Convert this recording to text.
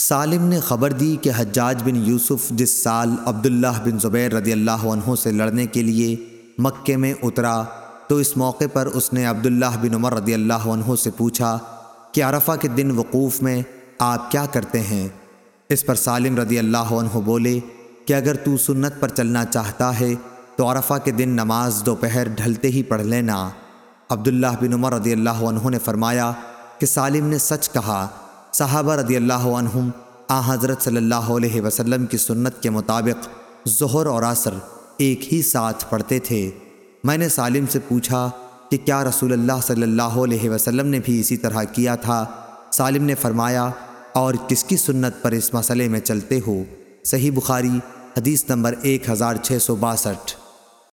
سالم نے خبر دی کہ حجاج بن یوسف جس سال عبداللہ بن زبیر رضی اللہ عنہ سے لڑنے کے لیے مکے میں اترا، تو اس موقع پر اس نے عبداللہ بن عمر رضی اللہ عنہ سے پوچھا کہ عرفہ کے دن وقوف میں آپ کیا کرتے ہیں؟ اس پر سالم رضی اللہ عنہ بولے کہ اگر تو سنت پر چلنا چاہتا ہے، تو عرفہ کے دن نماز دوپہر ڈھلتے ہی پڑھ لینا۔ عبداللہ بن عمر رضی اللہ عنہ نے فرمایا کہ سالم نے سچ کہا صحابہ رضی اللہ عنہم آ حضرت صلی اللہ علیہ وسلم کی سنت کے مطابق ظہر اور عصر ایک ہی ساتھ پڑھتے تھے۔ میں نے سالم سے پوچھا کہ کیا رسول اللہ صلی اللہ علیہ وسلم نے بھی اسی طرح کیا تھا؟ سالم نے فرمایا، اور کس کی سنت پر اس مسئلے میں چلتے ہو؟ صحیح بخاری، حدیث نمبر ایک ہزار چھ سو باسٹھ۔